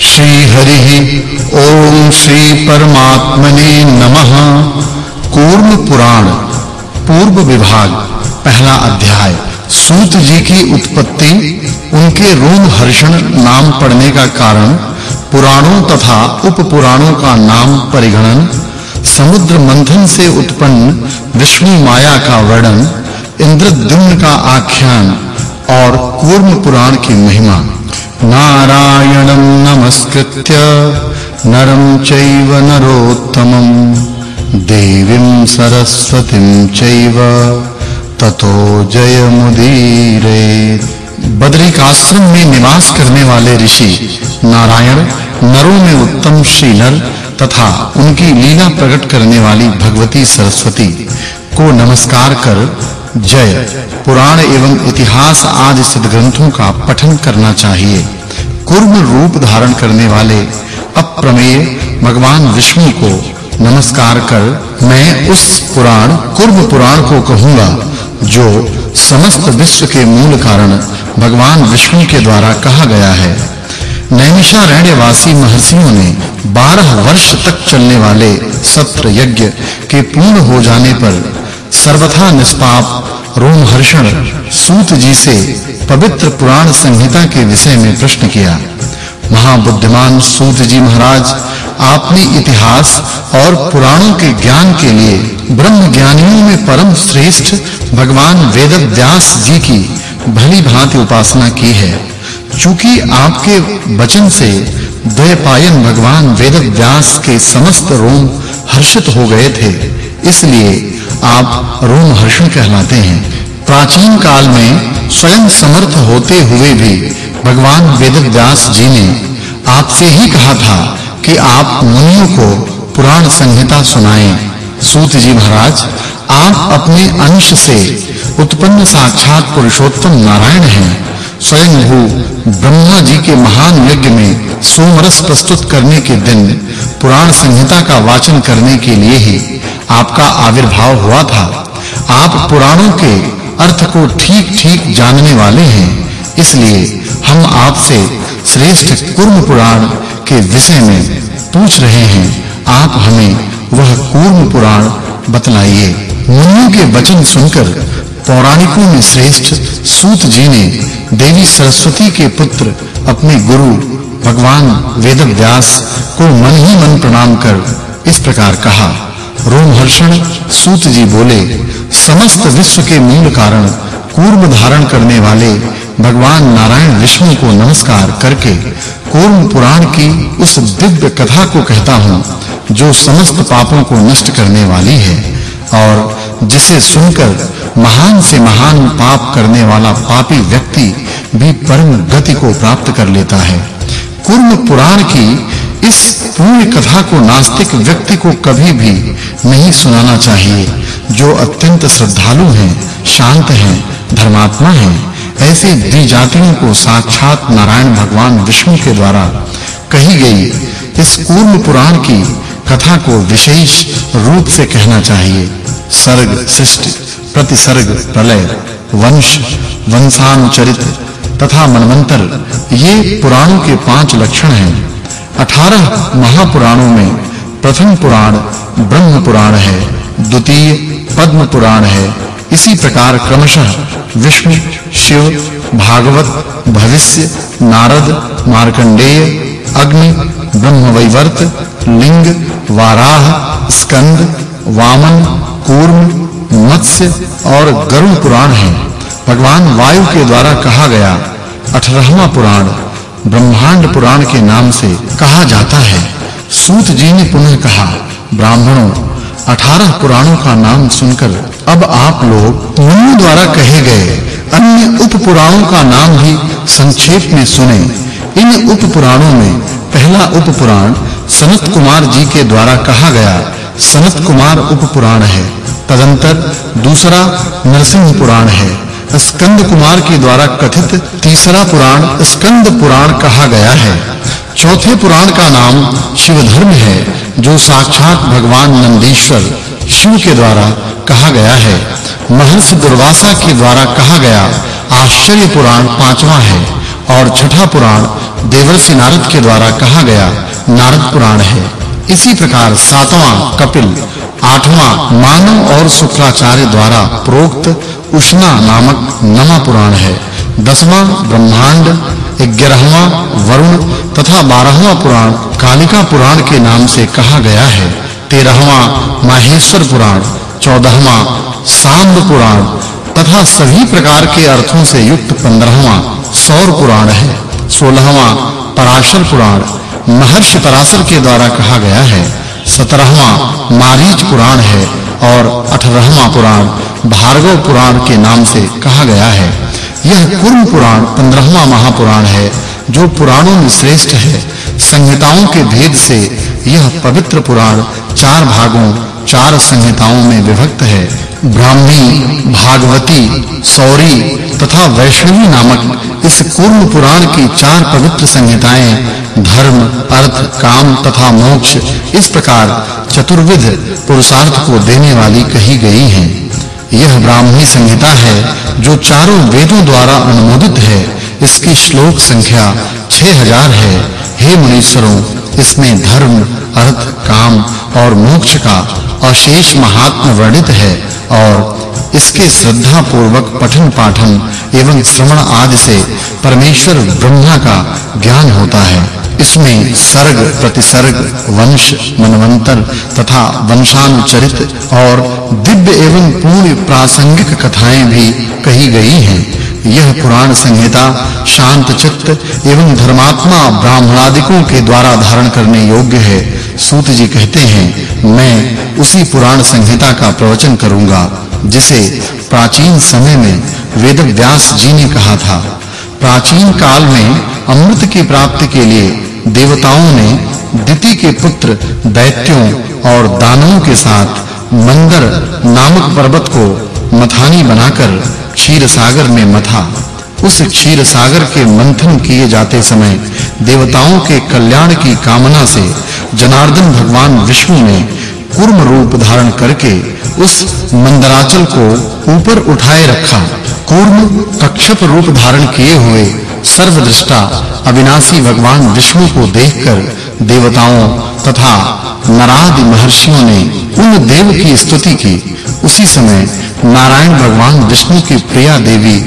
श्री हरि ओम श्री परमात्मने नमः। कूर्म पुराण पूर्व विभाग, पहला अध्याय। सूत जी की उत्पत्ति, उनके रोम हर्षण नाम पड़ने का कारण, पुराणों तथा उपपुराणों का नाम परिगणन, समुद्र मंथन से उत्पन्न विष्णु माया का वर्णन, इंद्रद्युम्न का आख्यान और कूर्म पुराण की महिमा। नारायणं नमस्कृत्य नरं चैव नरोत्तमं। देवीं सरस्वतीं चैव। ततो जयमुदीरे। बद्रिकाश्रम में निवास करने वाले ऋषि नारायण नरों में उत्तम श्री नर तथा उनकी लीला प्रकट करने वाली भगवती सरस्वती को नमस्कार कर जय। पुराण एवं इतिहास आदि सिद्ध ग्रंथों का पठन करना चाहिए। कुर्म रूप धारण करने वाले अप्रमेय भगवान विष्णु को नमस्कार कर मैं उस पुराण, कुर्म पुराण को कहूँगा, जो समस्त विश्व के मूल कारण भगवान विष्णु के द्वारा कहा गया है। नैमिषारण्यवासी महर्षियों ने 12 वर्ष तक चलने वाले सत्र यज्ञ के पूर्ण हो जाने पर सर्वथा निष्पाप रोमहर्षण सूत जी से पवित्र पुराण संहिता के विषय में प्रश्न किया, महाबुद्धिमान सूत जी महाराज, आपने इतिहास और पुराणों के ज्ञान के लिए ब्रह्म ज्ञानियों में परम श्रेष्ठ भगवान वेदव्यास जी की भली भांति उपासना की है। चूँकि आपके वचन से द्वैपायन भगवान वेदव्यास के समस्त रोम हर्षित हो गए थे, इसलिए आप रोम हर्षण कहलाते हैं। प्राचीन काल में स्वयं समर्थ होते हुए भी भगवान वेदव्यास जी ने आपसे ही कहा था कि आप मुनियों को पुराण संहिता सुनाएँ। सूत जी महाराज, आप अपने अंश से उत्पन्न साक्षात पुरुषोत्तम नारायण हैं। स्वयं भू ब्रह्मा जी के महान यज्ञ में सोमरस प्रस्तुत करने के दिन पुराण संहिता का वाचन करने के लिए ही आपका आविर्भाव हुआ था। आप पुराणों के अर्थ को ठीक-ठीक जानने वाले हैं। इसलिए हम आपसे श्रेष्ठ कुर्म पुराण के विषय में पूछ रहे हैं। आप हमें वह कुर्म पुराण बतलाइए। मुनियों के वचन सुनकर पौराणिकों में श्रेष्ठ सूत जी ने देवी सरस्वती के पुत्र अपने गुरु भगवान वेदव्यास को मन ही मन प्रणाम कर इस प्रकार कहा। रोमहर्षण सूत जी बोले, समस्त विश्व के मूल कारण कूर्म धारण करने वाले भगवान नारायण विष्णु को नमस्कार करके कूर्म पुराण की उस दिव्य कथा को कहता हूँ, जो समस्त पापों को नष्ट करने वाली है, और जिसे सुनकर महान से महान पाप करने वाला पापी व्यक्ति भी परम गति को प्राप्त कर लेता है। कूर्म पुराण की इस पूर्ण कथा को नास्तिक व्यक्ति को कभी भी नहीं सुनाना चाहिए। जो अत्यंत श्रद्धालु हैं, शांत हैं, धर्मात्मा हैं, ऐसे द्विजातियों को साक्षात नारायण भगवान विष्णु के द्वारा कही गई इस कूर्म पुराण की कथा को विशेष रूप से कहना चाहिए। सर्ग सृष्टि, प्रतिसर्ग प्रलय, वंश, वंशानुचरित तथा मनवंतर, ये पुराणों के पाँच लक्षण हैं। अठारह महापुराणों में प्रथम पुराण ब्रह्म पुराण है, द्वितीय पद्म पुराण है। इसी प्रकार क्रमशः विष्णु, शिव, भागवत, भविष्य, नारद, मार्कंडेय, अग्नि, ब्रह्मवैवर्त, लिंग, वाराह, स्कंद, वामन, कूर्म, मत्स्य और गरुड़ पुराण है। भगवान वायु के द्वारा कहा गया 18वां पुराण ब्रह्मांड पुराण के नाम से कहा जाता है। सूत जी ने पुनः कहा, ब्राह्मणों 18 पुराणों का नाम सुनकर अब आप लोग मुनि द्वारा कहे गए अन्य उप पुराणों का नाम भी संक्षेप में सुने। इन उप पुराणों में पहला उप पुराण सनत कुमार जी के द्वारा कहा गया सनत कुमार उप पुराण है। तदंतर दूसरा नरसिंह पुराण है। स्कंद कुमार के द्वारा कथित तीसरा पुराण स्कंद पुराण कहा गया है। चौथे पुराण का नाम शिवधर्म है, जो साक्षात भगवान नंदीश्वर शिव के द्वारा कहा गया है। महर्षि दुर्वासा के द्वारा कहा गया आश्चर्य पुराण पांचवा है और छठा पुराण देवर्षि नारद के द्वारा कहा गया नारद पुराण है। इसी प्रकार सातवां कपिल, आठवां मानव और शुक्राचार्य द्वारा प्रोक्त उष्णा नामक नमा पुराण है। दसवां, ब्रह्मांड, ग्यारहवां, वरुण तथा बारहवां पुराण कालिका पुराण के नाम से कहा गया है। तेरहवां, माहेश्वर पुराण, चौदहवां, सांब पुराण तथा सभी प्रकार के अर्थों से युक्त पंद्रहवां सौर पुराण है। सोलहवां, पराशर पुराण, महर्षि पराशर के द्वारा कहा गया है। सत्रहवां, मारीच पुराण है। और अठारहवा पुराण भार्गव पुराण के नाम से कहा गया है। यह कुर्म पुराण 15वां महापुराण है, जो पुराणों में श्रेष्ठ है। संहिताओं के भेद से यह पवित्र पुराण चार भागों, चार संहिताओं में विभक्त है। ब्राह्मी, भागवती, सौरी तथा वैष्णवी नामक इस कुर्म पुराण की चार पवित्र संहिताएँ, धर्म, अर्थ, काम तथा मोक्ष इस प्रकार चतुर्विध पुरुषार्थ को देने वाली कही गई हैं। यह ब्राह्मी संहिता है जो चारों वेदों द्वारा अनुमोदित है। इसकी श्लोक संख्या 6000 है। हे मुनीश्वरों, इसमें धर्म, अर्थ, काम और मोक्ष का अशेष महात्म वर्णित है। और इसके श्रद्धा पूर्वक पठन पाठन एवं श्रवण आदि से परमेश्वर ब्रह्मा का ज्ञान होता है। इसमें सर्ग, प्रतिसर्ग, वंश, मनवंतर तथा वंशानुचरित और दिव्य एवं पूर्ण प्रासंगिक कथाएँ भी कही गई हैं। यह पुराण संहिता शांत चित्त एवं धर्मात्मा ब्राह्मणादिकों के द्वारा धारण करने योग्य है, सूत जी कहते हैं। मैं उसी पुराण संहिता का प्रवचन करूँगा, जिसे प्राचीन समय में वेद व्यास जी ने कहा था। प्राचीन काल में अमृत की प्राप्ति के लिए देवताओं ने दिति के पुत्र दैत्यों और दानवों के साथ मंदर नामक पर्वत को मथानी बनाकर क्षीर सागर में मथा। उस क्षीर सागर के मंथन किए जाते समय देवताओं के कल्याण की कामना से जनार्दन भगवान विष्णु ने कूर्म रूप धारण करके उस मंदराचल को ऊपर उठाए रखा। कूर्म कक्षप रूप धारण किए हुए सर्वदृष्टा अविनाशी भगवान विष्णु को देखकर देवताओं तथा नरादि महर्षियों ने उन देव की स्तुति की। उसी समय नारायण भगवान विष्णु की प्रिया देवी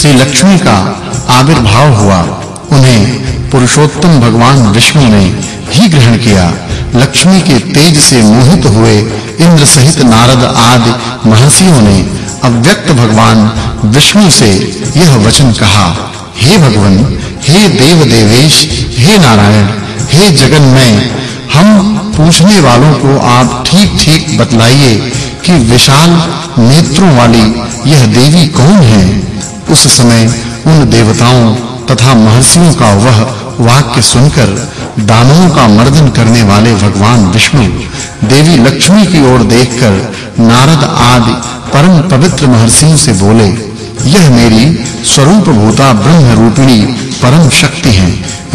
श्री लक्ष्मी का आविर्भाव हुआ। उन्हें पुरुषोत्तम भगवान विष्णु ने ही ग्रहण किया। लक्ष्मी के तेज से मोहित हुए इंद्र सहित नारद आदि महर्षियों ने अव्यक्त भगवान विष्णु से यह वचन कहा, हे भगवन, हे देव देवेश हे नारायण, हे जगन्मय, हम पूछने वालों को आप ठीक-ठीक बतलाइए कि विशाल नेत्रों वाली यह देवी कौन है? उस समय उन देवताओं तथा महर्षियों का वह वाक्य सुनकर दानवों का मर्दन करने वाले भगवान विष्णु, देवी लक्ष्मी की ओर देखकर नारद आदि परम पवित्र महर्षियों से बोले, यह मेरी स्वरूप भूता ब्रह्म रूपिणी परम शक्ति है।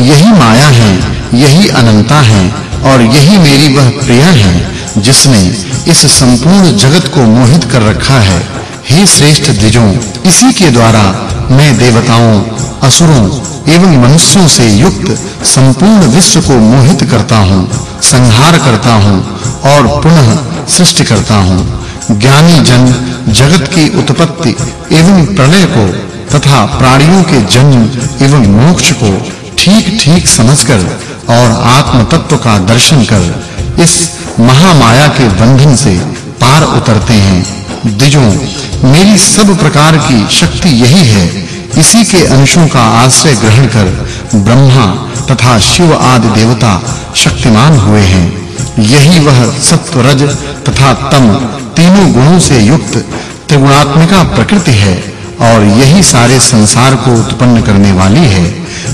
यही माया है, यही अनंता है और यही मेरी वह प्रिया है, जिसने इस संपूर्ण जगत को मोहित कर रखा है। हे श्रेष्ठ द्विजों, इसी के द्वारा मैं देवताओं, असुरों एवं मनुष्यों से युक्त संपूर्ण विश्व को मोहित करता हूँ, संहार करता हूँ और पुनः सृष्टि करता हूँ। ज्ञानी जन जगत की उत्पत्ति एवं प्रलय को तथा प्राणियों के जन्म एवं मोक्ष को ठीक-ठीक समझकर और आत्म तत्व का दर्शन कर इस महामाया के बंधन से पार उतरते हैं। द्विजों, मेरी सब प्रकार की शक्ति यही है। इसी के अंशों का आश्रय ग्रहण कर ब्रह्मा तथा शिव आदि देवता शक्तिमान हुए हैं। यही वह सत्व रज तथा तम तीनों गुणों से युक्त त्रिगुणात्मिका प्रकृति है और यही सारे संसार को उत्पन्न करने वाली है।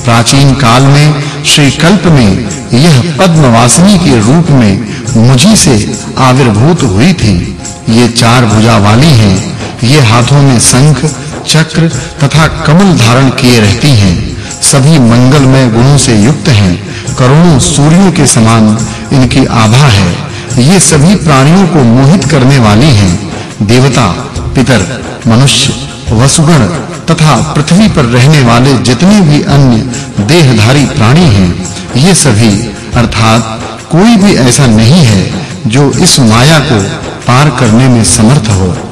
प्राचीन काल में श्री कल्प में यह पद्मवासिनी के रूप में मुझी से आविर्भूत हुई थी। ये चार भुजा वाली हैं। ये हाथों में शंख, चक्र तथा कमल धारण किए रहती हैं। सभी मंगलमय गुणों से युक्त हैं। करोड़ों सूर्यों के समान इनकी आभा है। ये सभी प्राणियों को मोहित करने वाली हैं। देवता, पितर, मनुष्य, वसुगण तथा पृथ्वी पर रहने वाले जितने भी अन्य देहधारी प्राणी हैं, ये सभी, अर्थात कोई भी ऐसा नहीं है जो इस माया को पार करने में समर्थ हो।